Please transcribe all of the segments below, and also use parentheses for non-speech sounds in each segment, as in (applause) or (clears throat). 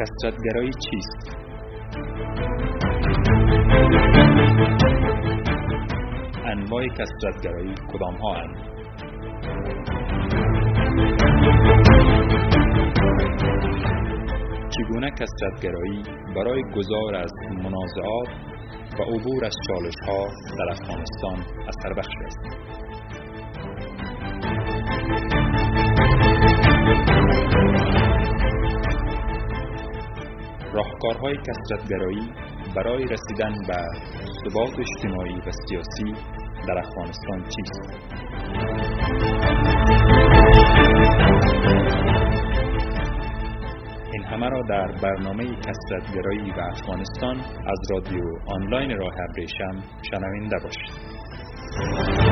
کسرتگرایی چیست؟ انواع کسرتگرایی کدام ها هستند؟ چگونه کسرتگرایی برای گذار از منازعات و عبور از چالش ها در افغانستان اثر بخش است؟ راهکارهای کسرتگرایی برای رسیدن به ثبات اجتماعی و سیاسی در افغانستان چیست؟ این همه را در برنامه کسرتگرایی و افغانستان از رادیو آنلاین راه ابریشم شنوینده باشید.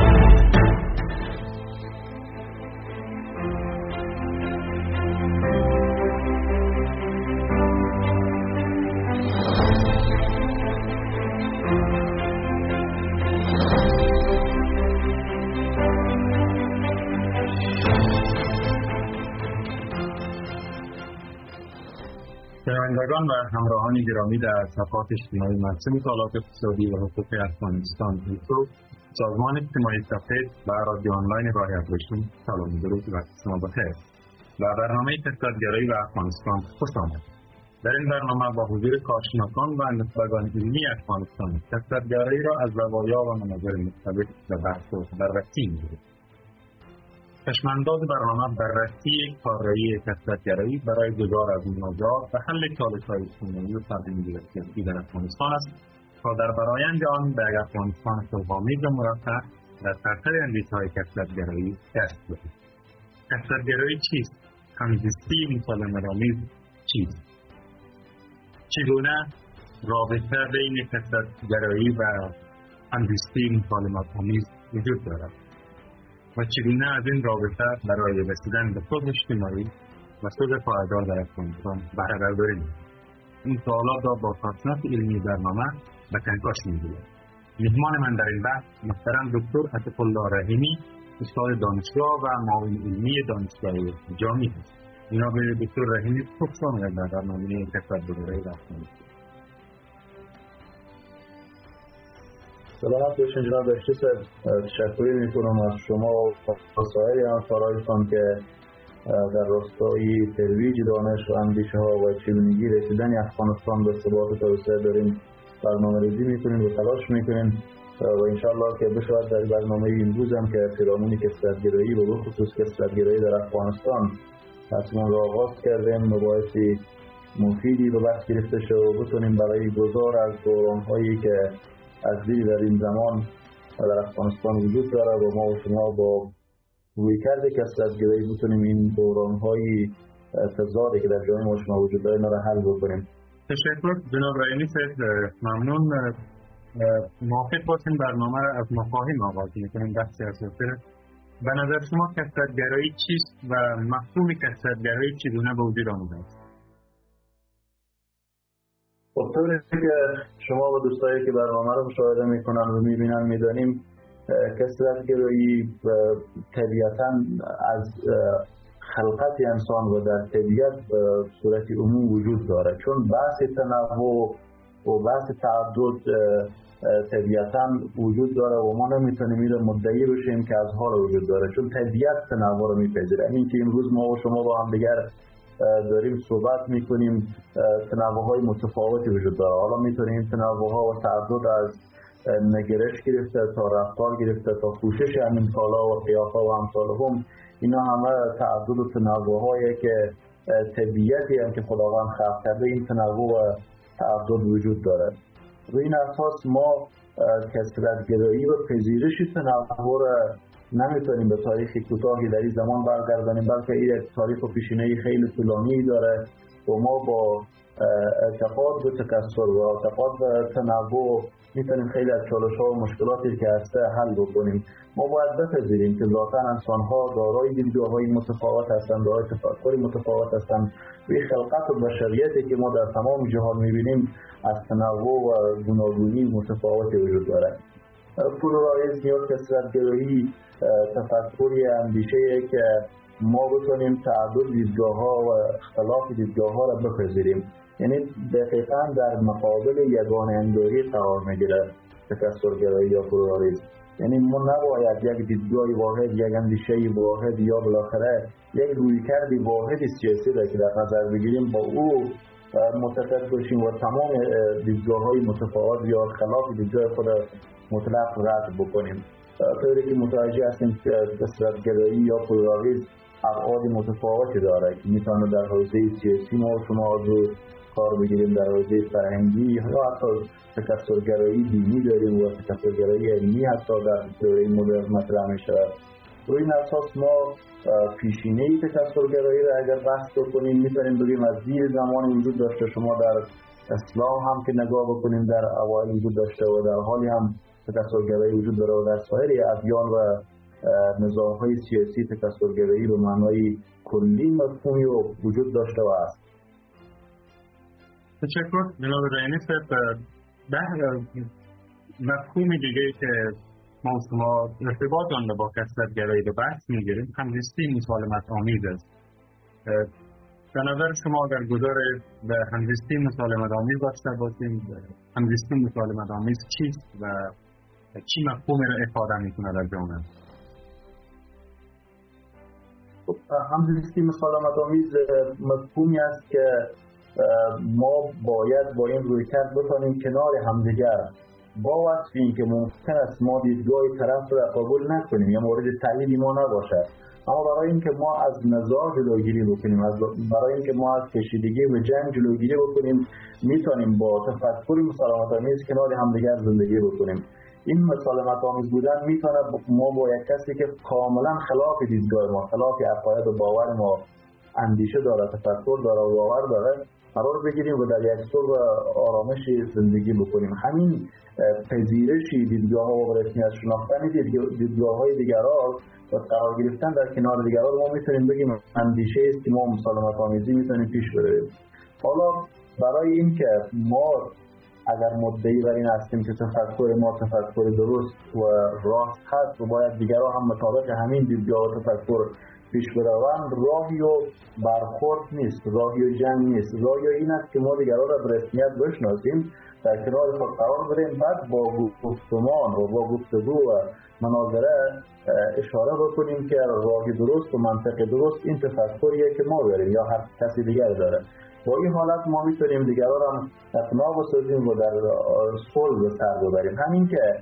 شنوندگان و همراهان گرامی در صفحات اجتماعی مرسوم مطالعات اقتصادی و حقوق افغانستان یوتیوب سازمان اجتماعی سفید و رادیو آنلاین راه ابریشم سلام درود و شما بخیر و برنامه کسرتگرایی و افغانستان خوش آمد در این برنامه با حضور کارشناسان و نخبگان علمی افغانستان کسرتگرایی را از زوایا و مناظر مختلف به بحث و بررسی می‌گیریم چشمانداز برنامه بررسی کارایی کسرتگرایی برای گذار از منازعات و حل چالش‌های اجتماعی و تقدیم سیاسی در افغانستان است تا در برایند آن به افغانستان صلحآمیز و مرفه در سرتر اندیشههای کسرتگرایی دست دهید کسرتگرایی چیست؟ همزیستی مسالمتآمیز چیست؟ چگونه رابطه بین کسرتگرایی و همزیستی مسالمتآمیز وجود دارد؟ و چگونه از این رابطه برای رسیدن به صلح اجتماعی و صلح پایدار در افغانستان بهره برداری این سوالات را با کارشناس علمی برنامه به کنکاش می‌گوید مهمان من در این بحث محترم دکتر عطف رحیمی استاد دانشگاه و معاون علمی دانشگاه جامعی است. جناب دکتر رحیمی خوش آمدید در برنامه کسب دوباره افغانستان سلامت باشین جناب بهشتی تشکری می‌کنم از شما و سایر همکارایتان که در راستای ترویج دانش و اندیشه ها و چگونگی رسیدن افغانستان به ثبات توسعه داریم. برنامه ریزی می‌کنیم و تلاش می‌کنیم و انشاءالله که بشود در برنامه امروز هم که پیرامون کسرتگرایی و بخصوص کسرتگرایی در افغانستان اصلا را آغاز کردیم مباحثی مفیدی به بحث گرفته شد و بتونیم برای گذار از دوران هایی که از دیدی در این زمان در افغانستان وجود داره و ما و شما با روی کرده کسرتگرایی بتونیم این دوران های تضادی که در جامعه ما شما وجود داره را حل بکنیم. تشکر. جناب رایمی ممنون. موافق باشین برنامه را از مفاهیم آغاز می‌کنیم. بحثی اساسی به نظر شما کسرتگرایی چیست و مفهوم کسرتگرایی چگونه به وجود آمده است؟ طوری که شما و دوستایی که برنامه رو مشاهده می‌کنن و می‌بینن می‌دانیم کسرتگرایی طبیعتا از خلقت انسان و در طبیعت صورت عموم وجود داره. چون بحث تنوع و بحث تعدد طبیعتا وجود داره و ما نمی‌تونیم این مدعی بشیم که از حال وجود داره. چون طبیعت تنوع رو میپذیره. این که امروز ما و شما با هم دیگر داریم صحبت می‌کنیم تنوع های متفاوتی وجود داره. حالا می‌تونیم تنوع ها و تعدد از نگرش گرفته تا رفتار گرفته تا پوشش همین کالا و قیافه و امثال هم اینا همه تعدد و تنوع هایی که طبیعتی هم که خداوند خلق کرده این تنوع و تعدد وجود داره. روی این اساس ما کسرتگرایی و پذیرش تنوع نمی‌تونیم به تاریخ کوتاهی در این زمان برگردانیم بلکه این تاریخ و پیشینه خیلی طولانی داره و ما با اعتقاد به تکسر و اعتقاد به تنوع می‌تونیم خیلی از چالش ها و مشکلاتی که هسته حل بکنیم. ما باید بپذیریم که ذاتا انسان ها دارای دیدگاه متفاوت هستند دارای تفکری متفاوت هستند. و خلقت و بشریتی که ما در تمام جهان می‌بینیم از تنوع و گوناگونی متفاوتی وجود داره. پولورایزم یا کسرتگرایی تفکری اندیشه که ما بتونیم تعدد دیدگاه ها و اختلاف دیدگاه ها را بپذیریم. یعنی دقیقا در مقابل یگان انداری قرار می‌گیره تکسرگرایی یا پلورالیسم یعنی ما نباید یک دیدگاه واحد یک اندیشه واحد یا بالاخره یک رویکرد واحد سیاسی را که در نظر بگیریم با او متفق باشیم و تمام دیدگاه های متفاوت یا خلاف دیدگاه خود مطلق رد بکنیم. طوری که متوجه هستیم که گرایی یا پلورالیسم ابعاد متفاوتی داره. که می‌تونه در حوزه سیاسی ما شما رو کار بگیریم در حوزه فرهنگی یا حتی تکثرگرایی دینی داریم و تکثرگرایی علمی حتی در دوره مدرن مطرح می شود روی این اساس ما پیشینه تکثرگرایی را اگر بحث بکنیم می‌تونیم بگیم از دیر زمان وجود داشته شما در اسلام هم که نگاه بکنیم در اوایل وجود داشته و در حالی هم تکثرگرایی وجود داره و در سایر ادیان و نظام های سیاسی تکثرگرایی به معنای کلی مفهومی و وجود داشته و است. تشکر. جناب رینی ده مفهوم دیگه که ما شما ارتباط آن با گرایی به بحث می‌گیریم. همزیستی مسالمت آمیز است. به نظر شما اگر گذار به همزیستی مسالمت آمیز داشته باشیم همزیستی مسالمت آمیز چیست و چی مفهومی را افاده می‌کنه در جامعه؟ خب، همزیستی مسالمت آمیز مفهومی است که ما باید با این روی کرد بتانیم کنار همدیگر. با وصف این که ممکن است ما دیدگاه طرف را قبول نکنیم یا مورد تایید ما نباشد. اما برای اینکه ما از نزاع جلوگیری بکنیم از برای اینکه ما از کشیدگی و جنگ جلوگیری بکنیم می‌تونیم با تفکر مسالمت آمیز کنار همدیگر زندگی بکنیم. این مسالمت آمیز بودن می‌تونه ما با یک کسی که کاملا خلاف دیدگاه ما خلاف عقاید و باور ما اندیشه داره تفکر داره و باور داره قرار بگیریم و در یک صلح آرامش زندگی بکنیم. همین پذیرشی دیدگاه ها و رسمیت شناختن دیدگاه های دیگران و قرار گرفتن در کنار دیگران ما می‌تونیم بگیم اندیشه است که ما مسالمت آمیزی می‌تونیم پیش برویم حالا برای اینکه ما اگر مدعی بر این هستیم که تفکر ما تفکر درست و راست هست و باید دیگران هم مطابق همین دیدگاه و تفکر پیش بروند راهی و برخورد نیست راهی و جنگ نیست. راهی این است که ما دیگران را به رسمیت بشناسیم در کنار خود قرار بریم بعد با گفتمان و با گفتگو و مناظره اشاره بکنیم که راهی درست و منطق درست این تفکریه که ما داریم یا هر کسی دیگر داره. با این حالت ما می‌تونیم دیگران هم اقناع بسازیم و در صلح به سر ببریم. همین که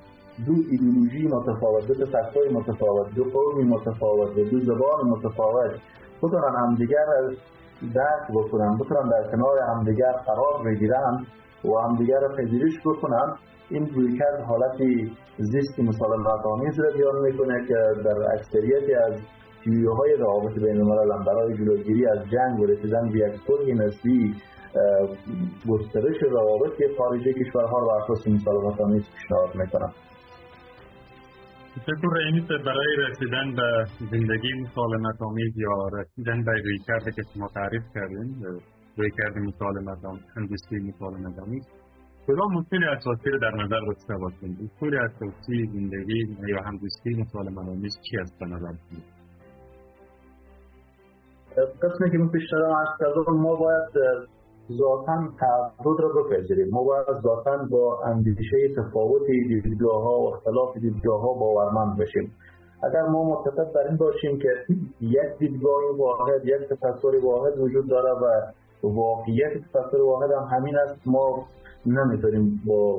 دو ایدئولوژی متفاوت دو تفکر متفاوت دو قومی متفاوت دو زبان متفاوت بتونن همدیگر درک بکنن بتونن در کنار همدیگر قرار بگیرن و همدیگر را پذیرش بکنن این رویکرد حالتی زیست مسالمت آمیز را بیان می‌کنه که در اکثریتی از های روابط بین الملل برای جلوگیری از جنگ و رسیدن به یک صلح نسبی گسترش روابط خارجی کشورها را بر اساس مسالمت آمیز پیشنهاد می‌کنن فکر رئیس برای رسیدن به زندگی مسالمت آمیز یا رسیدن به روی کرده که شما تعریف کردین روی کرده مسالمت آمیز هندستی مسالمت آمیز کدام مشکل اساسی رو در نظر داشته باشیم اصول اساسی زندگی یا همزیستی مسالمت آمیز چی است به نظر قسمی که من پیشتر از ما باید ذاتا تعدد را بپذیریم. ما باید ذاتا با اندیشه تفاوت دیدگاه ها و اختلاف دیدگاه ها باورمند بشیم. اگر ما متفق بر این باشیم که یک دیدگاه واحد یک تفکر واحد وجود داره و واقعیت تفکر واحد هم همین است ما نمی‌تونیم با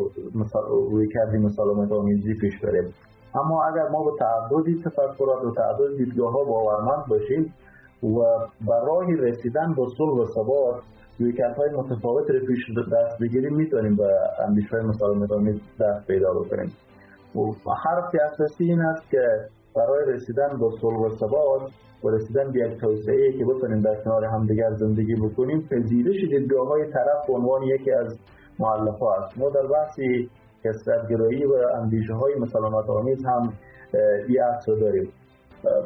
روی کردی مسالمت آمیزی پیش بریم. اما اگر ما با تعددی تفکرات و تعدد دیدگاه ها باورمند باشیم و برای رسیدن به صلح و ثبات رویکرد های متفاوت رو پیش دست بگیریم می‌تونیم به اندیش های مسالمت دست پیدا بکنیم. و حرف اساسی این است که برای رسیدن به صلح و ثبات و رسیدن به یک توسعه که بتونیم در کنار همدیگر زندگی بکنیم پذیرش دیدگاه های طرف به عنوان یکی از معلف است. ما در بحثی کسرتگرایی و اندیشه های مسالمت آمیز هم این اصل داریم.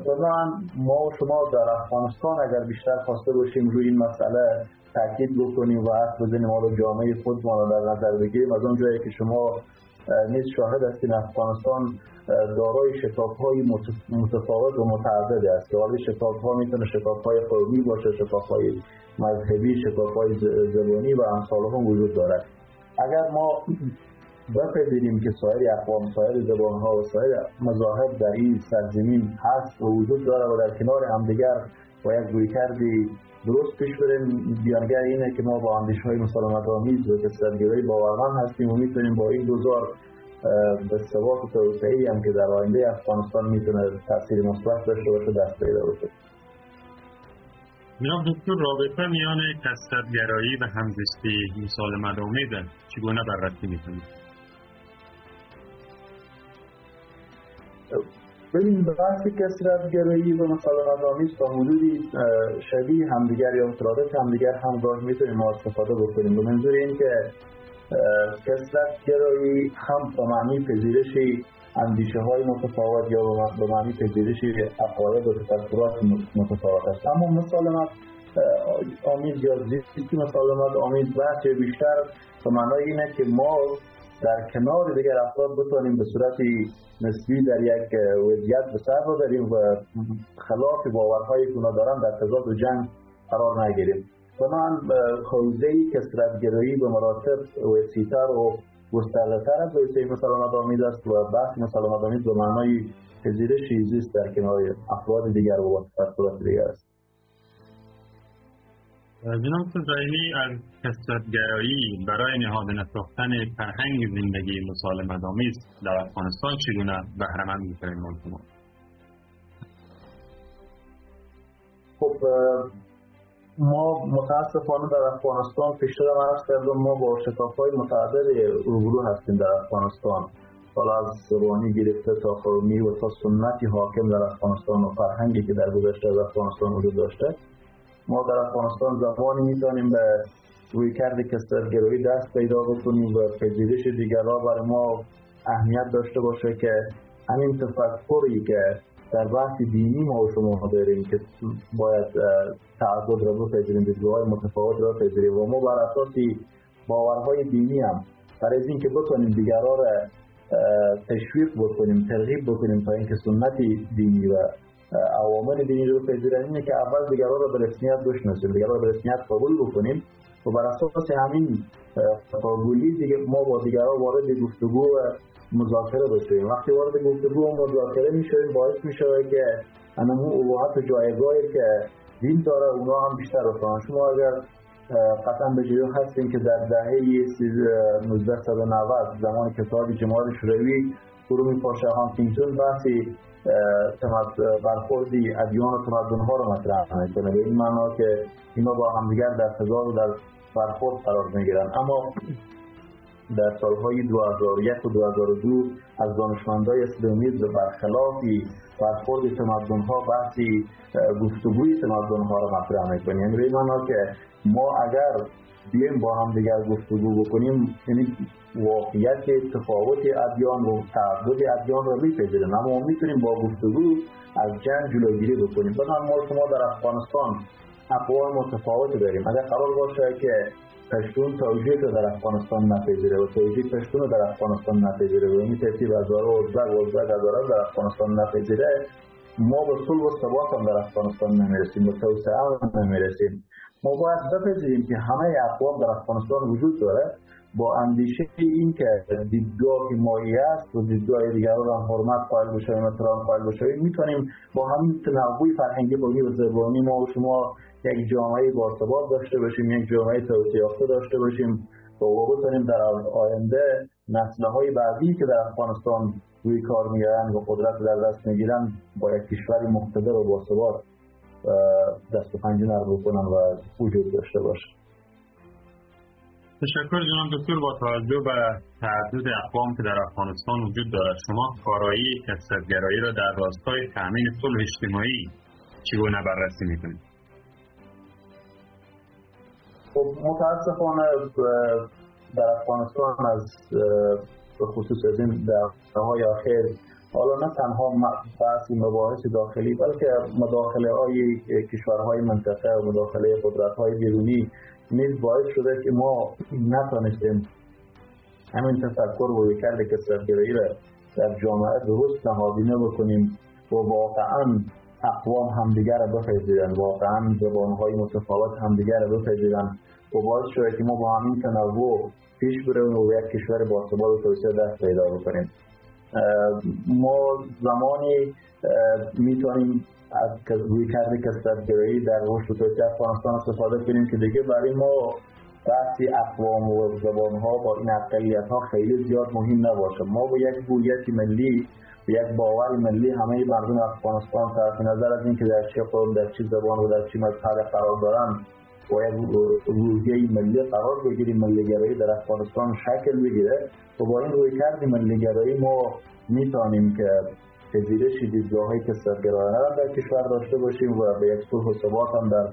بنابراین ما و شما در افغانستان اگر بیشتر خواسته باشیم روی این مسئله تاکید بکنیم و حرف بزنیم حالا جامعه خودمان رو در نظر بگیریم. از اون جایی که شما نیز شاهد هستیم افغانستان دارای شکاف های متفاوت و متعدد است. که حالا شکاف ها می‌تونه شکاف های قومی باشه شکاف های مذهبی شکاف های زبانی و امثال هم وجود دارد. اگر ما بپذیریم که سایر اقوام سایر زبان ها و سایر مذاهب در این سرزمین هست و وجود داره و در کنار همدیگر و یک روی کردی درست پیش بریم. بیانگر اینه که ما با اندیش های مسالمت آمیز و کسرتگیری باورمند هستیم و می‌تونیم با این دوزار به ثبات و توسعه هم که در آینده افغانستان می‌تونه تاثیر مثبت داشته باشه دست پیدا بشه جناب دکتر رابطه میان کسرتگرایی و همزشتی مسالمت آمیز چگونه بررسی می‌کنید؟ ببین بحث کسرتگرایی و مسالمت آمیز تا حدودی شبیه همدیگر یا مترادف همدیگر همگاه می‌تونیم ما استفاده بکنیم. به منظور این که کسرتگرایی هم به معنی پذیرش اندیشه های متفاوت یا به معنی پذیرش عقاید و تفکرات متفاوت است. اما مسالمت آمیز یا زیستی مسالمت آمیز بحث بیشتر به معنای اینه که ما در کنار دیگر افراد بتوانیم به صورت نسبی در یک وضعیت به سر ببریم و خلاف باورهایی که دارن در تضاد و جنگ قرار نگیریم. بنابراین حوزه کسرتگرایی به مراتب وسیعتر و گستردهتر از حوزه مسلمت آمیز است و بحث مسلمت آمیز به معنای پذیرش زیست در کنار افراد دیگر و تفکرات دیگر است. جناب فضایلی از کسرتگرایی برای نهادن ساختن فرهنگ زندگی مسالمت آمیز در افغانستان چگونه بهرهمند می‌تونیم شما خب ما متاسفانه در افغانستان پیشتر من عرض کردم ما با شکاف های متعدد روبرو هستیم در افغانستان. حالا از زبانی گرفته تا قومی و تا سنتی حاکم در افغانستان و فرهنگی که در گذشته از افغانستان وجود داشته ما در افغانستان زمانی می‌تونیم به روی کرد کسرگرایی دست پیدا بکنیم و پذیرش دیگرها برای ما اهمیت داشته باشه که همین تفکری که در بحث دینی ما و شما داریم که باید تعدد را بپذیریم دیدگاه متفاوت را بپذیریم و ما بر اساس باورهای دینی هم برای از اینکه بتونیم دیگرها را تشویق بکنیم ترغیب بکنیم تا اینکه سنت دینی و عوامل دینی رو بپذیرن اینه که اول دیگرها را به رسمیت بشناسیم دیگرها را به رسمیت قبول بکنیم و بر اساس همین قبولی دیگه ما با دیگرها وارد گفتگو و مذاکره بشویم. وقتی وارد گفتگو و مذاکره می‌شویم باعث میشه که انمو ابهات و جایگاهی که دین داره اونا هم بیشتر بفهمن شما اگر قطعا به جایو هستیم که در دهه 1990 زمان کتاب جماعت شوروی گروه پاشا هانتینگتون بحثی برخوردی ادیان و تمدن ها رو مطرح می‌کنه. به این معنا که اینا با همدیگر در تضاد و در برخورد قرار می‌گیرن. اما در سالهای 2001 و 2002 از دانشمندای اسلامی برخلاف برخورد تمدن ها بحثی گفتگوی تمدن ها رو مطرح می‌کنیم یعنی به که ما اگر بیایم با هم دیگر گفتگو بکنیم. یعنی واقعیت تفاوت ادیان و تعدد ادیان رو میپذیریم. اما ما می‌تونیم با گفتگو از جنگ جلوگیری بکنیم. بنابراین ما شما در افغانستان اقوام متفاوت داریم. اگر قرار باشه که پشتون رو در افغانستان نپذیره و توجیه پشتون در افغانستان نپذیره و این ترتیب از و ازبق و در افغانستان نپذیره ما به صلح و ثبات هم در افغانستان نمی‌رسیم و توسعه هم نمی‌رسیم. ما باید بپذیریم که همه اقوام در افغانستان وجود داره. با اندیشه این که دیدگاه مایی است و دیدگاه دیگر را حرمت قائل بشویم احترام قائل بشویم می‌تونیم با همین تنوع فرهنگی قومی و زبانی ما و شما یک جامعه باثبات داشته باشیم یک جامعه توسعه داشته باشیم. و بتونیم در آینده های بعدی که در افغانستان روی کار می‌گیرن و قدرت در دست می‌گیرن با یک کشوری مقتدر و باثبات دست و پنجه نرم بکنن و وجود داشته باشه. تشکر جناب دکتر. با توجه به تعدد اقوام که در افغانستان وجود دارد شما کارایی کسرتگرایی را در راستای تامین صلح اجتماعی چگونه بررسی می‌کنید؟ خب متاسفانه در افغانستان از به خصوص از این در های آخر حالا نه تنها بحث مباحث داخلی بلکه مداخله های کشورهای منطقه و مداخله قدرت های بیرونی نیز باعث شده که ما نتانستیم همین تفکر و رویکرد کسرتگرایی را در جامعه درست نهادینه بکنیم و واقعا اقوام همدیگر را بپذیرن واقعا زبانهای متفاوت همدیگر را بپذیرن و باعث شده که ما با همین تنوع پیش بریم و یک کشور با ثبات و توسعه دست پیدا بکنیم. ما زمانی می‌تونیم از روی کرده کسرتگرایی در رشد و توسعه افغانستان استفاده کنیم که دیگه برای ما بحثی اقوام و زبان ها با این اقلیت ها خیلی زیاد مهم نباشه. ما با یک هویت ملی و یک باور ملی همه مردم افغانستان طرف نظر از اینکه در چه قوم در چه زبان و در چه مذهب قرار دارن باید روحیه ملی قرار بگیریم. ملیگرایی در افغانستان شکل بگیره. و با این روی کردی ملیگرایی ما می‌تونیم که پذیرش دیدگاه های کسرگرایانه در کشور داشته باشیم و به یک صلح و ثبات هم در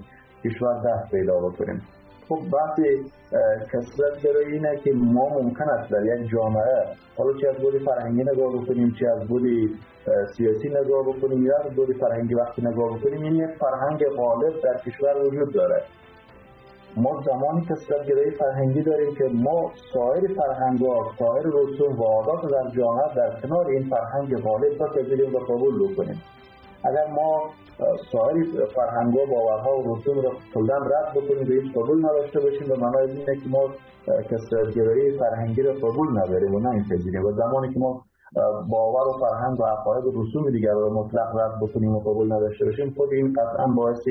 کشور دست پیدا بکنیم. خب بحث کسرت گرایی اینه که ما ممکن است در یک جامعه حالا چه از بودی فرهنگی نگاه بکنیم چه از بودی سیاسی نگاه بکنیم یا از بودی فرهنگی وقتی نگاه بکنیم این یک فرهنگ غالب در کشور وجود داره. ما زمانی گرایی فرهنگی داریم که ما سایر فرهنگ ها سایر رسوم و عادات در جامعه در کنار این فرهنگ غالب بپذیریم و قبول بکنیم. اگر ما سایر فرهنگ ها باورها و رسوم را کلا رد بکنیم به هیچ قبول نداشته باشیم و معنای اینه که ما گرایی فرهنگی را قبول نداریم و نمیپذیریم. و زمانی که ما باور و فرهنگ و عقاید و رسوم دیگر را مطلق رد بکنیم و قبول نداشته باشیم خود این قطعا باعث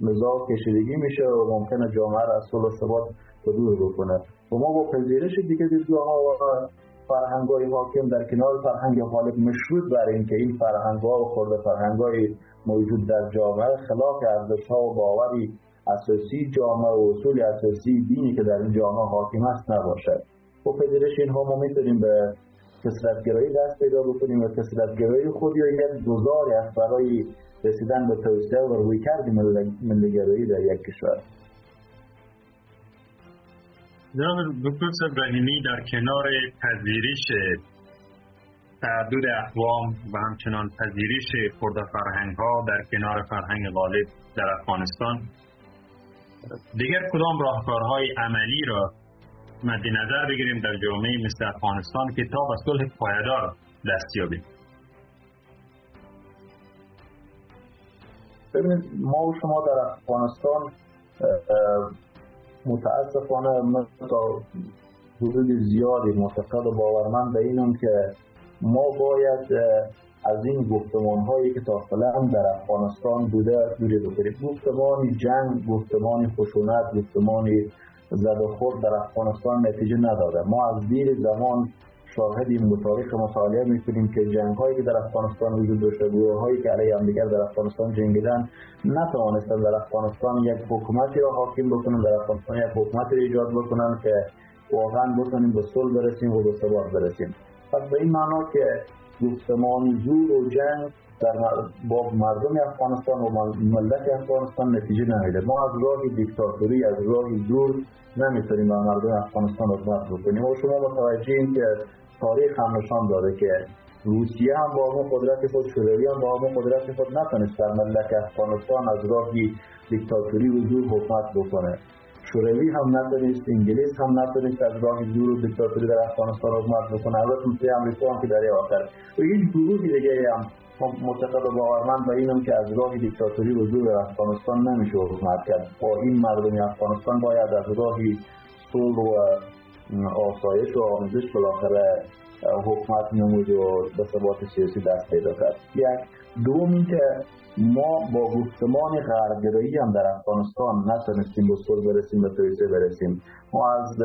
نزاع کشیدگی میشه و ممکنه جامعه را از صلح ثبات دور بکنه. و ما با پذیرش دیگه دیدگاه ها و فرهنگ های حاکم در کنار فرهنگ غالب مشروط بر اینکه این فرهنگ ها و خورده فرهنگ های موجود در جامعه خلاف ارزش ها و باوری اساسی جامعه و اصول اساسی دینی که در این جامعه حاکم است نباشد. و پذیرش اینها ما می‌تونیم به کسرتگرایی دست پیدا بکنیم و کسرتگرایی خود یا یک گذاری است برای رسیدن به توسعه و روی کردی ملیگرایی در یک کشور. جناب دکتر ابراهیمی در کنار پذیرش تعدد اقوام و همچنان پذیرش خورده فرهنگ ها در کنار فرهنگ غالب در افغانستان دیگر کدام راهکارهای عملی را مد نظر بگیریم در جامعه مثل افغانستان که تا به صلح پایدار دست یابیم؟ ببینید ما و شما در افغانستان متاسفانه مثل حدود زیادی معتقد و باورمند به اینم که ما باید از این گفتمان هایی که تا در افغانستان بوده دوری بکنیم گفتمان جنگ گفتمان خشونت گفتمان زد و در افغانستان نتیجه نداده. ما از دیر زمان شاهدیم و تاریخ مطالعه می‌کنیم که جنگ هایی که در افغانستان وجود داشته گروه هایی که علیه همدیگر در افغانستان جنگیدن نتوانستن در افغانستان یک حکومتی را حاکم بکنن در افغانستان یک حکومتی را ایجاد بکنن که واقعا بتونیم به صلح برسیم و به ثبات برسیم. پس به این معنا که گفتمان زور و جنگ در با مردم افغانستان و ملت افغانستان نتیجه نمیده ما از راه دیکتاتوری از راه زور نمی‌تونیم با مردم افغانستان حکومت بکنیم. و شما متوجه این که تاریخ هم نشان داده که روسیه هم با همون قدرت خود شوروی هم با همون قدرت خود نتونست در ملک افغانستان از راهی دیکتاتوری و زور حکومت بکنه. شوروی هم نتونست انگلیس هم نتونست از راه زور و دیکتاتوری در افغانستان حکومت بکنه. البته مثل امریکا هم که در آخر. و این گروهی دیگه هم معتقد و باورمند و اینم که از راه دیکتاتوری و زور افغانستان نمیشه حکومت کرد. با این مردم افغانستان باید از راهی صلح و آسایش و آموزش بالاخره حکومت نمود و به ثبات سیاسی دست پیدا کرد. یک. دومی که ما با گفتمان غربگرایی هم در افغانستان نتونستیم به صلح برسیم به توسعه برسیم. ما از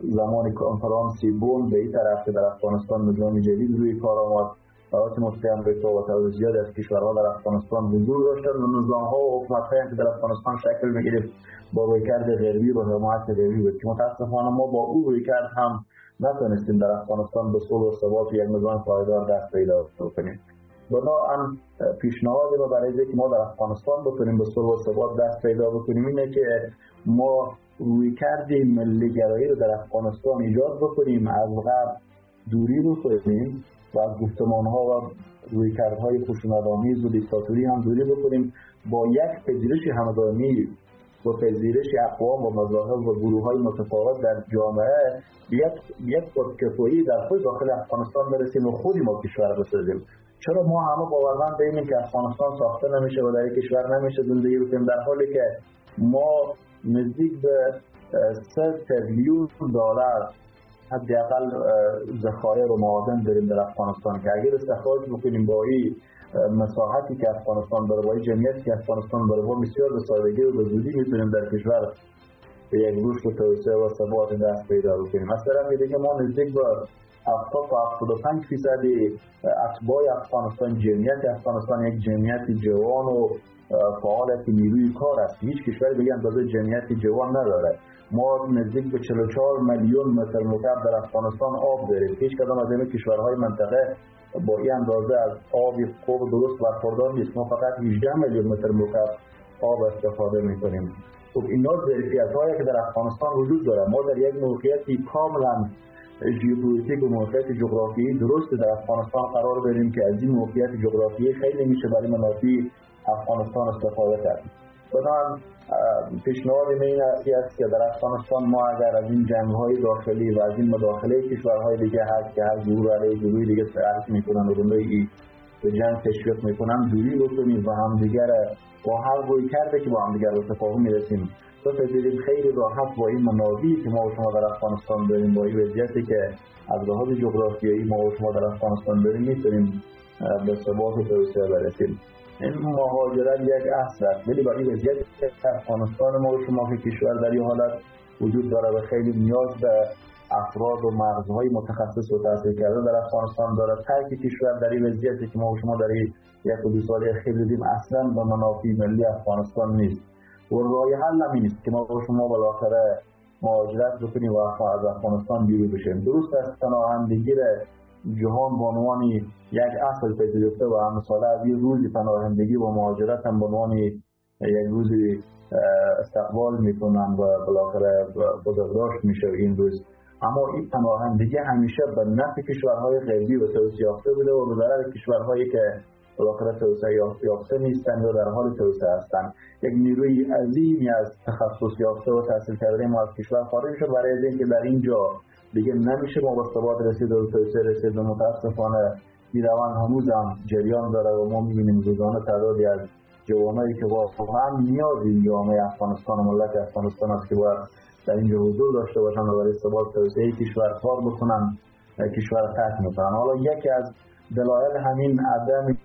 زمان کنفرانسی بون به این طرف که در افغانستان نظام جدید روی کار آمد ایالات متحده آمریکا و تعداد زیاد از کشورها در افغانستان حضور داشتن و نظام ها و حکومت که در افغانستان شکل می‌گرفت با رویکرد غربی و حمایت غربی بود که متاسفانه ما با او رویکرد هم نتونستیم در افغانستان به صلح و ثبات یک نظام پایدار دست پیدا کنیم بنابراین پیشنهاد ما برای اینکه ما در افغانستان بکنیم به صلح و ثبات دست پیدا بکنیم اینه که ما روی کردیم ملیگرایی رو در افغانستان ایجاد بکنیم. از غرب دوری بکنیم و از گفتمان ها و روی کردهای خشونت و دیکتاتوری هم دوری بکنیم با یک پذیرش همگانی و پذیرش اقوام و مذاهب و گروه های متفاوت در جامعه یک یک خودکفایی در خود داخل افغانستان برسیم و خودی ما کشور بسازیم چرا ما همه باورمند به که افغانستان ساخته نمیشه و در کشور نمیشه زندگی بکنیم؟ در حالی که ما نزدیک به سه تریلیون دلار حداقل ذخایر و معادن داریم در افغانستان که اگر استخراج بکنیم با این مساحتی که افغانستان داره با جمعیتی که افغانستان داره با بسیار به سادگی و به زودی می‌تونیم در کشور به یک رشد و توسعه و ثبات دست پیدا بکنیم. از طرف دیگه ما نزدیک به 70 تا 75 فیصد اتباع افغانستان جمعیت افغانستان یک جمعیت جوان و فعالیت نیروی کار است. هیچ کشوری دیگه اندازه جمعیت جوان نداره. ما نزدیک به 44 میلیون متر مکعب در افغانستان آب داریم هیچ کدام از این کشورهای منطقه با این اندازه از آب خوب درست برخوردار نیست. ما فقط 18 میلیون متر مکعب آب استفاده می‌کنیم. خب اینا ظرفیت هایی که در افغانستان وجود داره. ما در یک موقعیتی کاملا ژئوپلیتیک و موقعیت جغرافیایی درست در افغانستان قرار داریم که از این موقعیت جغرافیایی خیلی میشه برای منافع افغانستان استفاده کرد. بنابراین پیشنهاد این است که در افغانستان ما اگر از این جنگ های داخلی و از این مداخله کشورهای دیگه هست که هر گروه علیه گروه دیگه سرعت می‌کنن و به جنگ تشویق می‌کنن دوری بکنیم و همدیگر با هر روی کرده که با همدیگر به تفاهم می‌رسیم. بپذیریم خیلی راحت با این منابعی که ما و شما در افغانستان داریم با این وضعیتی که از لحاظ جغرافیایی ما و شما در افغانستان داریم می‌تونیم به ثبات توسعه برسیم. مهاجرت یک اصل است. ولی برای وضعیت افغانستان ما و شما که کشور در این حالت وجود داره و خیلی نیاز به افراد و مغزهای متخصص و تحصیل کرده در افغانستان داره. ترک کشور در این وضعیتی که ما و شما در یک و دو خیلی دیدیم اصلا به منافع ملی افغانستان نیست. و راه حل هم نیست که ما و شما بالاخره مهاجرت بکنیم و از افغانستان بیرون بشیم. درست است پناهندگی جهان به عنوان یک اصل پذیرفته و هم ساله از یه روزی پناهندگی و مهاجرت هم به عنوان یک روزی استقبال می‌کنن و بالاخره بزرگداشت میشه این روز. اما این پناهندگی همیشه به نفع کشورهای غیبی و توسعه یافته بوده و به ضرر کشورهایی که بالاخره توسعه یافته نیستند یا در حال توسعه هستند. یک نیروی عظیمی از تخصص یافته و تحصیل کرده ما از کشور خارج شد برای اینکه در اینجا دیگه نمیشه ما به ثبات رسید و توسعه رسید و متاسفانه این روند هنوز هم جریان داره و ما می‌بینیم روزانه تعدادی از جوانایی که واقعا نیاز این جامعه افغانستان و ملت افغانستان است که باید در اینجا حضور داشته باشن و برای ثبات توسعه کشور کار بکنن کشور ترک می‌کنن حالا یکی از دلایل همین عدم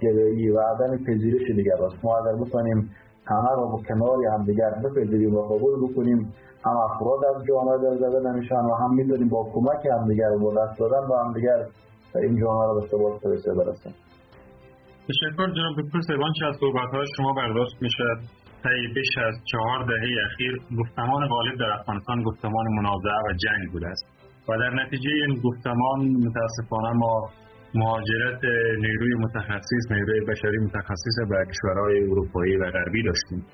گرایی و عدم پذیرش دیگر است. ما اگر بتونیم همه را با کنار هم دیگر بپذیریم و قبول بکنیم. هم افراد از جامعه در زده نمیشن و هم می‌تونیم با کمک همدیگر و با دست دادن با همدیگر این جامعه را به ثبات توسعه برسیم تشکر جناب دکتر سیبان از صحبت های شما برداشت میشه. طی بیش از چهار دهه اخیر گفتمان غالب در افغانستان گفتمان منازعه و جنگ بوده است. و در نتیجه این گفتمان متاسفانه ما مهاجرت نیروی متخصص نیروی بشری متخصص به کشورهای اروپایی و غربی داشتیم.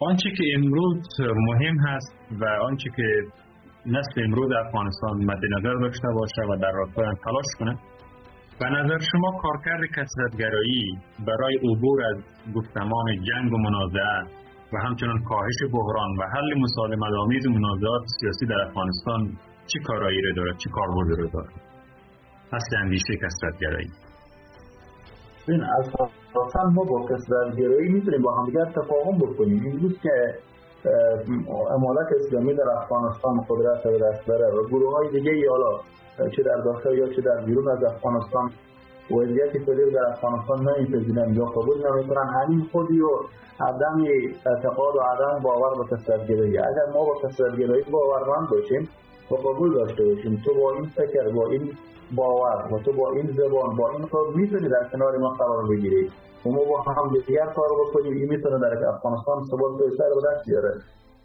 آنچه که امروز مهم هست و آنچه که نسل امروز افغانستان مد نظر داشته باشه و در راه تلاش کنه. به نظر شما کارکرد کسرتگرایی برای عبور از گفتمان جنگ و منازعه و همچنان کاهش بحران و حل مسالمت آمیز منازعات سیاسی در افغانستان چه کارایی را دارد؟ چه کاربردی را دارد؟ اصل اندیشه کسرتگرایی ببین اساسا ما با کسرتگرایی می‌تونیم با همدیگر تفاهم بکنیم. این روز که امارت اسلامی در افغانستان قدرت به دست بره و گروه های دیگه حالا چه در داخل یا چه در بیرون از افغانستان وضعیت فعلی در افغانستان نمیپذیرن یا قبول نمی‌کنن. همین خودی و عدم اعتقاد و عدم باور به کسرتگرایی اگر ما با کسرتگرایی باورمند باشیم و قبول داشته باشیم. تو با این فکر با این باور و تو با این زبان با این کار می‌تونی در کنار ما قرار بگیری. و ما با هم دیگر کار بکنیم این می‌تونه در افغانستان ثبات سر به دست بیاره.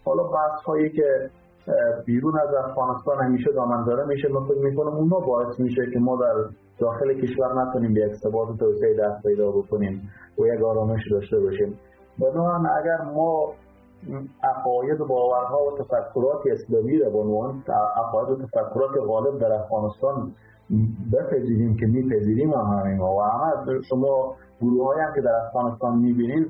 حالا بحث هایی که بیرون از افغانستان همیشه دامنزاره میشه. ما فکر می‌کنم اونا باعث میشه که ما در داخل کشور نتونیم به یک ثبات توسعه دست پیدا بکنیم و یک آرامش داشته باشیم. بنابراین اگر ما عقاید و باورها و تفکرات اسلامی را به عنوان عقاید و تفکرات غالب در افغانستان بپذیریم که میپذیریم هم همین و همه شما گروه هم که در افغانستان می‌بینین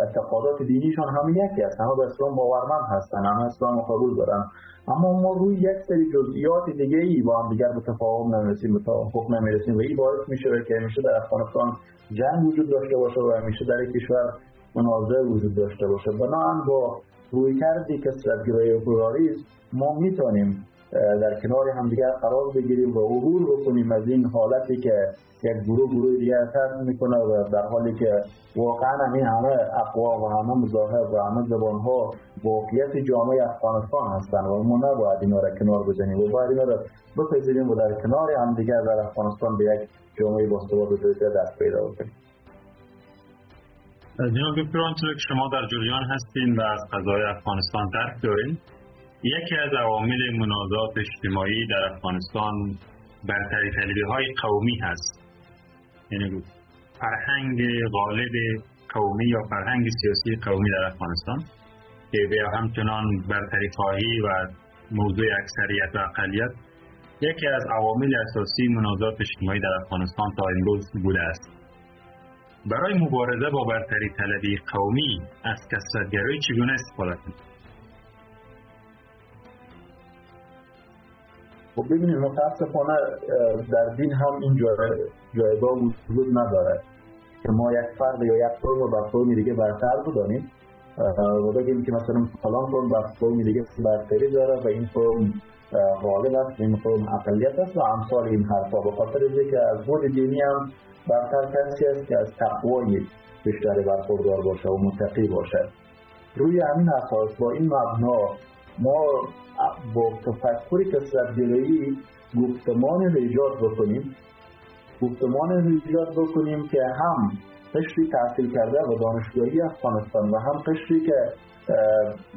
اعتقادات دینیشان هم یکی است. همه به اسلام باورمند هستن همه اسلام قبول دارن. اما ما روی یک سری جزئیات دیگه ای با هم دیگر به تفاهم نمی‌رسیم به توافق نمی‌رسیم. و این باعث میشه که همیشه در افغانستان جنگ وجود داشته باشه و همیشه در کشور منازعه وجود داشته باشه. بنابراین با روی کردی کسرتگرایی و پلاریسم ما می‌تونیم در کنار همدیگر قرار بگیریم و عبور بکنیم از این حالتی که یک گروه گروه دیگر ترک می‌کنه و در حالی که واقعا این همه اقوام و همه مذاهب و همه زبان ها واقعیت جامعه افغانستان هستند و ما نباید اینا را کنار بزنیم. و باید اینا را بپذیریم و در کنار همدیگر در افغانستان به یک جامعه باثبات و دست پیدا بکنیم. جناب دکتر آنچه که شما در جریان هستین و از قضای افغانستان درک دارین یکی از عوامل منازعات اجتماعی در افغانستان برتری طلبی های قومی هست. یعنی فرهنگ غالب قومی یا فرهنگ سیاسی قومی در افغانستان که به همچنان برتری خواهی و موضوع اکثریت و اقلیت یکی از عوامل اساسی منازعات اجتماعی در افغانستان تا امروز بوده است. برای مبارزه با برتری طلبی قومی از کسرتگرایی چگونه استفاده کنید خب ببینید متاسفانه در دین هم این جایگاه وجود نداره که ما یک فرد یا یک رو بر فرمی دیگه برتر بدانیم و بگیم که مثلا فلان فرم بر فرمی دیگه برتری داره و این فرم غالب است. این فرم اقلیت است و امثال این حرفا به خاطر که از بود دینی هم برتر کسی است که از تقوای بیشتر برخوردار باشه و متقی باشه. روی همین اساس با این مبنا ما با تفکر کسرتگرایی گفتمان رو ایجاد بکنیم. گفتمان رو ایجاد بکنیم که هم قشری تحصیل کرده و دانشگاهی افغانستان و هم قشری که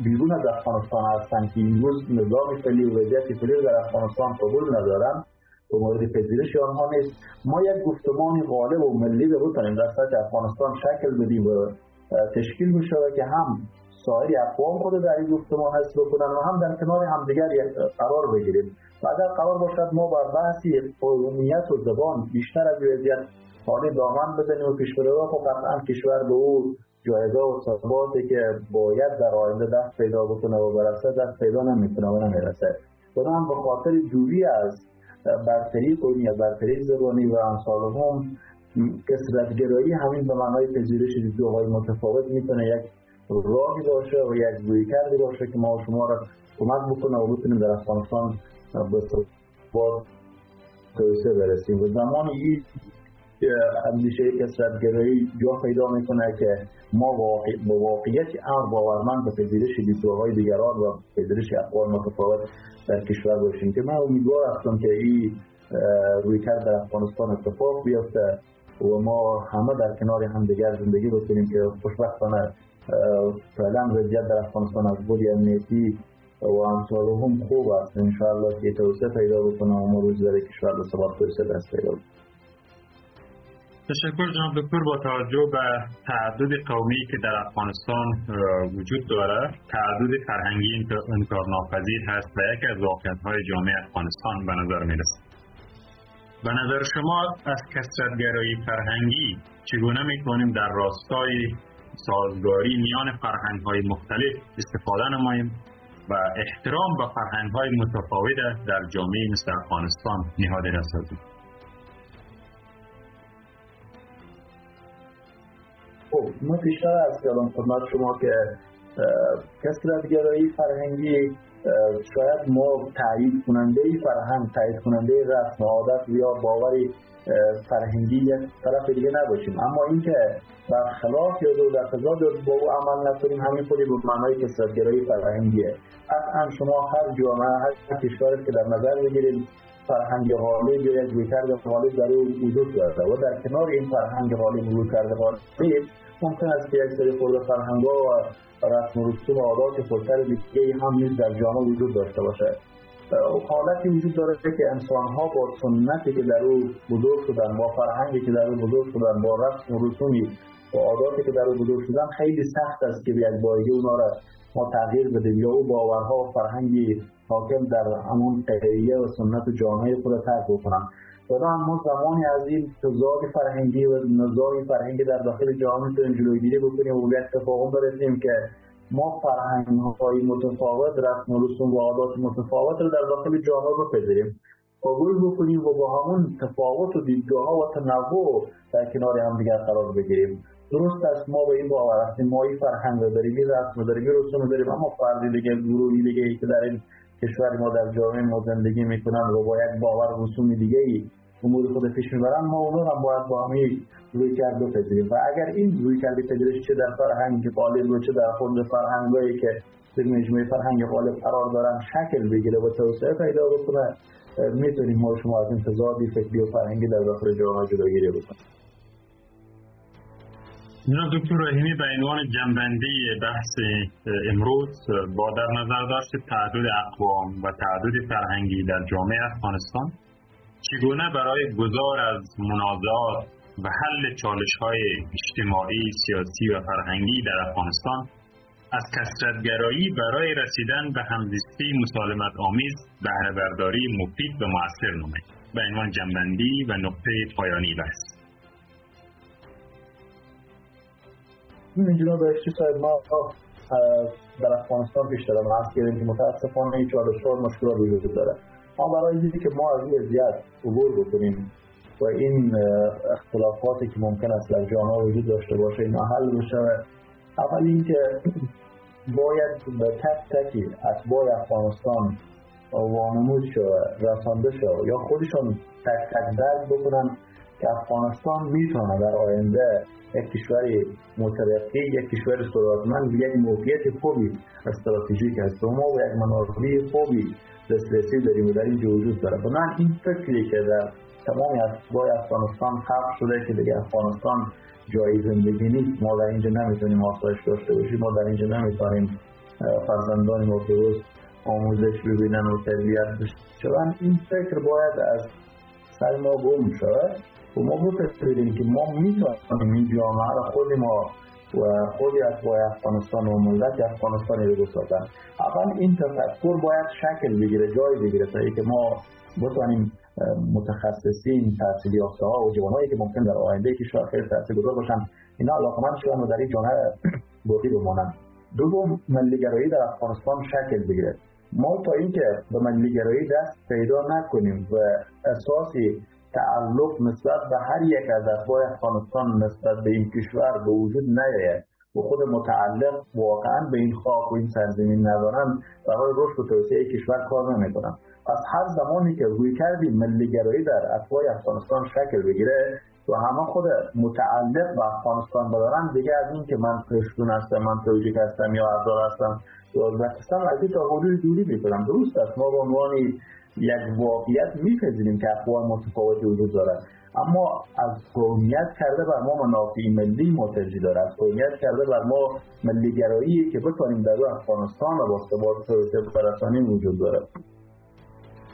بیرون از افغانستان هستند که این روز نظام فعلی و وضعیت فعلی در افغانستان قبول ندارن به مورد پذیرش آنها نیست. ما یک گفتمان غالب و ملی رو بتونیم در سطح افغانستان شکل بدیم و تشکیل بشه که هم سایر اقوام خود در این گفتمان حس بکنن و هم در کنار همدیگر قرار بگیریم. و اگر قرار باشد ما بر بحثی قومیت و زبان بیشتر از وضعیت حالی دامن بزنیم و پیش بره خب کشور به او جایگاه و ثباتی که باید در آینده دست پیدا بکنه و برسه دست پیدا نمی‌کنه و نمی‌رسه. بنابراین به خاطر دوری از برتری قومی برتری زبانی و امثال هم کسرتگرایی همین به معنای پذیرش دیدگاه متفاوت می‌تونه یک راهی باشه و یک روی کردی باشه که ما شما را کمک بکنه و بتونیم در افغانستان به ثبات برسیم. و زمان این اندیشه کسرتگرایی جا پیدا می‌کنه که ما با واقعیت امر باورمند به پذیرش دیدگاه‌های دیگران و پذیرش اقوال متفاوت در کشور باشیم که من امیدوار هستم که این روی کرد در افغانستان اتفاق بیفته و ما همه در کنار هم دیگر زندگی بکنیم که خوشبختانه فعلا وضعیت در افغانستان از بود امنیتی و امثال هم خوب است. انشاءالله که توسعه پیدا بکنه و ما روز در کشور به ثبات توسعه دست پیدا تشکر جناب دکتر با توجه به تعدد قومی که در افغانستان وجود داره. تعدد فرهنگی انکار ناپذیر هست و یکی از واقعیت های جامعه افغانستان به نظر می‌رسه به نظر شما از کسرتگرایی فرهنگی چگونه می‌تونیم در راستای سازگاری میان فرهنگ های مختلف استفاده نماییم و احترام به فرهنگ های متفاوت در جامعه مثل افغانستان نهاده رسازیم خب ما پیشتر از کلام خدمت شما که کسرتگرایی فرهنگی شاید ما تایید کننده فرهنگ تایید کننده رسم عادت یا باوری فرهنگی یک طرف دیگه نباشیم. اما اینکه برخلاف یا دو در با او عمل نکنیم همین خودی به معنای کسرتگرایی فرهنگیه. قطعا شما هر جامعه هر کشور که در نظر بگیرید فرهنگ غالب یا یک رویکرد غالب در او وجود دارد و در کنار این فرهنگ غالب رویکرد غالب ممکن است که یک سری خورده فرهنگ و رسم و رسوم و عادات خودتر دیگه هم نیز در جامعه وجود داشته باشه. حالتی وجود داره که انسان ها با سنتی که در او بزرگ شدن با فرهنگی که در او بزرگ شدن با رسم و رسومی و عاداتی که در او بزرگ شدن خیلی سخت است که یک بایگی اونا را ما تغییر بدیم. یا او باورها و فرهنگی حاکم در همون قریه و سنت جامعه خود ترک بکنن. خدا ما زمانی از این تضاد فرهنگی و نزاعی فرهنگی در داخل جامعه می‌تونیم جلوگیری بکنیم و به اتفاق برسیم که ما فرهنگ های متفاوت رسم و رسوم و عادات متفاوت رو در داخل جامعه بپذیریم. قبول بکنیم و با همون تفاوت و دیدگاه و تنوع در کنار هم دیگر قرار بگیریم. درست است ما به این باور هستیم. ما این فرهنگ رو داریم این رسم داریم این رسوم داریم اما فردی دیگه گروهی دیگه که در این کشور ما در جامعه ما زندگی می‌کنن و با باور رسوم دیگه ای. امور خود پیش می‌برن ما اونو هم باید با همی روی کرد بپذیریم. و اگر این روی کرد پذیرش چه در فرهنگ غالب و چه در خود فرهنگایی که در مجموعه فرهنگ غالب قرار دارن شکل بگیره و توسعه پیدا بکنه می‌تونیم ما شما از این تضادی فکری و فرهنگی در داخل جامعه جلوگیری بکنیم. جناب دکتر رحیمی به عنوان جنبندی بحث امروز با در نظر داشت تعدد اقوام و تعدد فرهنگی در جامعه افغانستان چگونه برای گذار از منازعات و حل چالش های اجتماعی، سیاسی و فرهنگی در افغانستان از کسرتگرایی برای رسیدن به همزیستی مسالمت آمیز بهره برداری مفید و مؤثر نمید به عنوان جنبندی و نقطه پایانی بحث. این جناب بهشتی صاحب؟ ما در افغانستان بیشتر هست کردیم که متاسفانه این چالش ها مشکلات وجود داره. ما برای دیدی که ما از این زیاد عبور بکنیم و این اختلافاتی که ممکن است در جامعه وجود داشته باشه اینا حل بشه. اول اینکه (clears throat) باید به تک تکی اتباع افغانستان وانمود شد رسانده شد یا خودشون تک تک درک بکنن. که افغانستان می‌تونه در آینده یک کشور مترقی یک کشور ثروتمند یک موقعیت خوبی استراتژیک است و ما و یک منابع خوبی دسترسی داریم و در اینجا وجود داره. من این فکری که در تمام اتباع افغانستان خلق شده که دیگه افغانستان جای زندگی نیست ما در اینجا نمی‌تونیم آسایش داشته باشیم. ما در اینجا نمی‌تونیم فرزندان ما درست آموزش ببینن و تربیت بشن. این فکر باید از سر ما گم شد و ما بپذیریم که ما می‌تونیم این جامعه را خود ما و خودی اتباع افغانستان و ملت افغانستان رو بسازن. اول این تفکر باید شکل بگیره جای بگیره تا که ما بتونیم متخصصین تحصیلی یافته ها و جوانایی که ممکن در آینده کشور خیلی تاثیرگذار باشن اینا علاقمند شدن و در این جامعه (clears throat) باقی بمانند دوم ملیگرایی در افغانستان شکل بگیره. ما تا اینکه به ملیگرایی دست پیدا نکنیم و اساسی تعلق نسبت به هر یک از اتباع افغانستان نسبت به این کشور به وجود نیاید و خود متعلق واقعا به این خاک و این سرزمین ندارن برای رشد و توسعه کشور کار نمی‌کنن. پس هر زمانی که روی کردی ملیگرایی در اتباع افغانستان شکل بگیره و همه خود متعلق به افغانستان بدارن دیگه از این که من پشتون هستم من توجیک هستم یا افزار هستم یا ازبکستان از تا حدود دوری می‌کنم. درست است. ما به عنوان یک واقعیت میپذیریم که اقوام متفاوتی وجود دارد اما از قومیت کرده بر ما منافع ملی مترجی داره. از قومیت کرده بر ما ملی گرایی که بتانیم در افغانستان و با ثبات برسانیم وجود داره.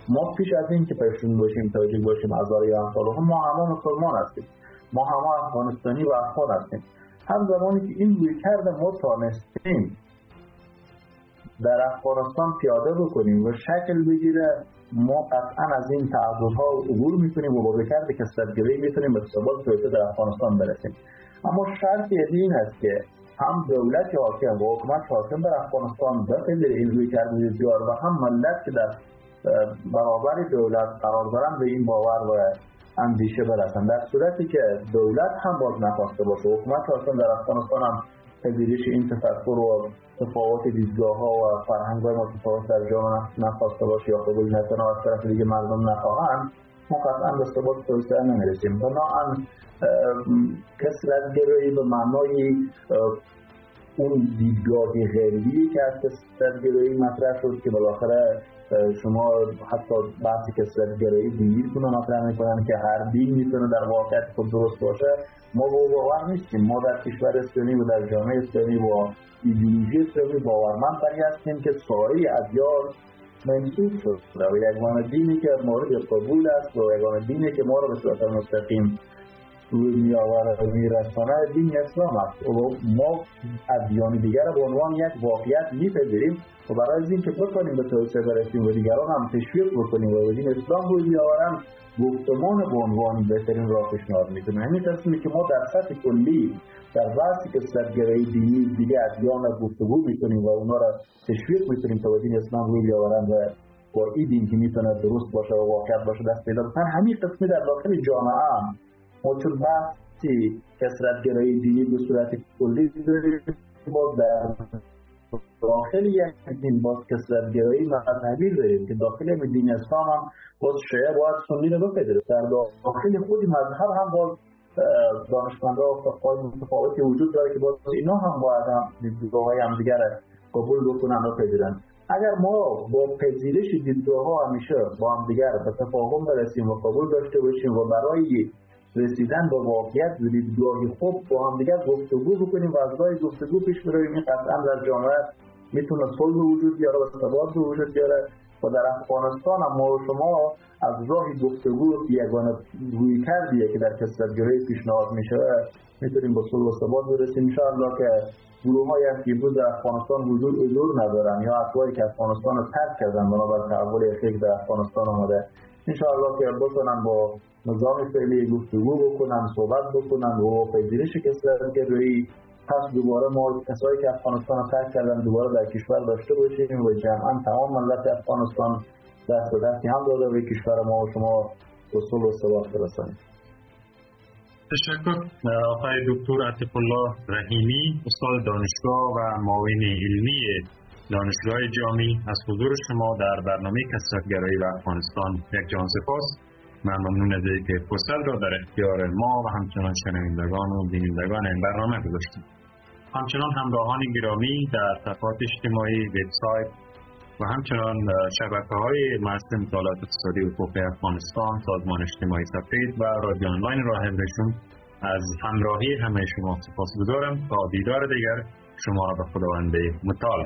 ما پیش از این که پشتون باشیم تاجیک باشیم هزار یا امثال ما همه مسلمان هستیم. ما همه افغانستانی و افغان هستیم. هر زمانی که این روی کرده ما تانستیم در افغانستان پیاده بکنیم و شکل بگیره ما قطعا از این تعددها عبور می‌کنیم و با بکرد کسرتگیری می‌تونیم به ثبات توسعه در افغانستان برسیم. اما شرط این است که هم دولت حاکم و حکومت حاکم در افغانستان بپذیره این روی کرده بسیار و هم ملت که در برابر دولت قرار دارن به این باور و اندیشه برسن. در صورتی که دولت هم باز نخواسته باشه. حکومت حاکم در افغانستان هم پذیرش این تفکر و تفاوت دیدگاه ها و فرهنگ های متفاوت در جامعه نخواسته باشه یا قبول نکنه از طرف دیگه مردم نخواهند ما قطعا به ثبات توسعه نمی‌رسیم. بنابراین کسرت گرایی به معنای اون دیدگاه غیبی که از کسرت گرایی مطرح شد که بالاخره شما حتی بحثی کسرت گرایی دینی کنه مطرح می‌کنن که هر دین می‌تونه در واقعیت خود درست باشه. ما با باور نیستیم. ما در کشور اسلامی و در جامعه اسلامی با ایدئولوژی اسلامی باورمند بری هستیم که سایر ادیان منصوب شده و یگانه دینی که مورد قبول است و یگانه دینی که ما رو به صورت مستقیم روی میآورد و میرسانه دین اسلام است. و ما ادیان دیگر به عنوان یک واقعیت میپذیریم و برای اینکه بتانیم به توسعه برسیم و دیگران هم تشویق بکنیم و دین اسلام روی بیاورن گفتمان به عنوان بهترین راه پیشنهاد می‌کنه همین تصمیمی که ما در سطح کلی در بحثی که گرایی دینی دیگه ادیان را گفتگو می‌کنیم و اونا را تشویق می‌کنیم تا دین اسلام روی بیاورن و با این که می‌تونه درست باشه و واقعیت باشه دست پیدا همین قسمی در داخل جامعه هم ما بحثی گرایی دینی به صورت کلی باز در داخل دین باز گرایی مذهبی داریم که داخل دین اسلام هم باز شیعه باید سنی رو بپذیره. در داخل خود مذهب هم باز دانشمنده و فقهای متفاوتی وجود داره که باز اینا هم باید هم دیدگاه های هم دیگر قبول بکنن و پذیرن اگر ما با پذیرش دیدگاه ها همیشه با هم دیگر به تفاهم برسیم و قبول داشته باشیم و برای رسیدن به واقعیت و دیدگاهی خوب با هم دیگر گفتگو بکنیم و از راه گفتگو پیش برویم. این قطعا در جامعه می‌تونه صلح وجود بیاره و ثبات وجود بیاره. و در افغانستان ما و شما از راه گفتگو یگانه روی کردیه که در کسرتگرایی پیشنهاد میشه می‌تونیم با صلح و ثبات برسیم. انشاءالله که گروه های که امروز در افغانستان حضور ندارن یا افرادی که افغانستان رو ترک کردن بنابر تحول فکر در افغانستان آمده. انشاءالله که بتونن با نظام فعلی گفتگو بکنن صحبت بکنن و پذیرش کسرتگرایی پس دوباره ما کسایی که افغانستان رو ترک کردن دوباره در کشور داشته باشیم و جمعا تمام ملت افغانستان دست به دستی هم داده به کشور ما و شما صلح و ثبات برسانیم. تشکر. آقای دکتر عطیف الله رحیمی استاد دانشگاه و معاون علمی دانشگاه جامی از حضور شما در برنامه کسرتگرایی و افغانستان یک جان سپاس. من ممنون از که فرصت را در اختیار ما و همچنان شنوندگان و بینندگان این برنامه گذاشتیم همچنان همراهان گرامی در صفحات اجتماعی وبسایت و همچنان شبکه های مرسل مطالعات اقتصادی حقوق افغانستان سازمان اجتماعی سفید و رادیو آنلاین راه حفظشون از همراهی همه شما سپاس گذارم تا دیدار دیگر شما را به خداوند متعال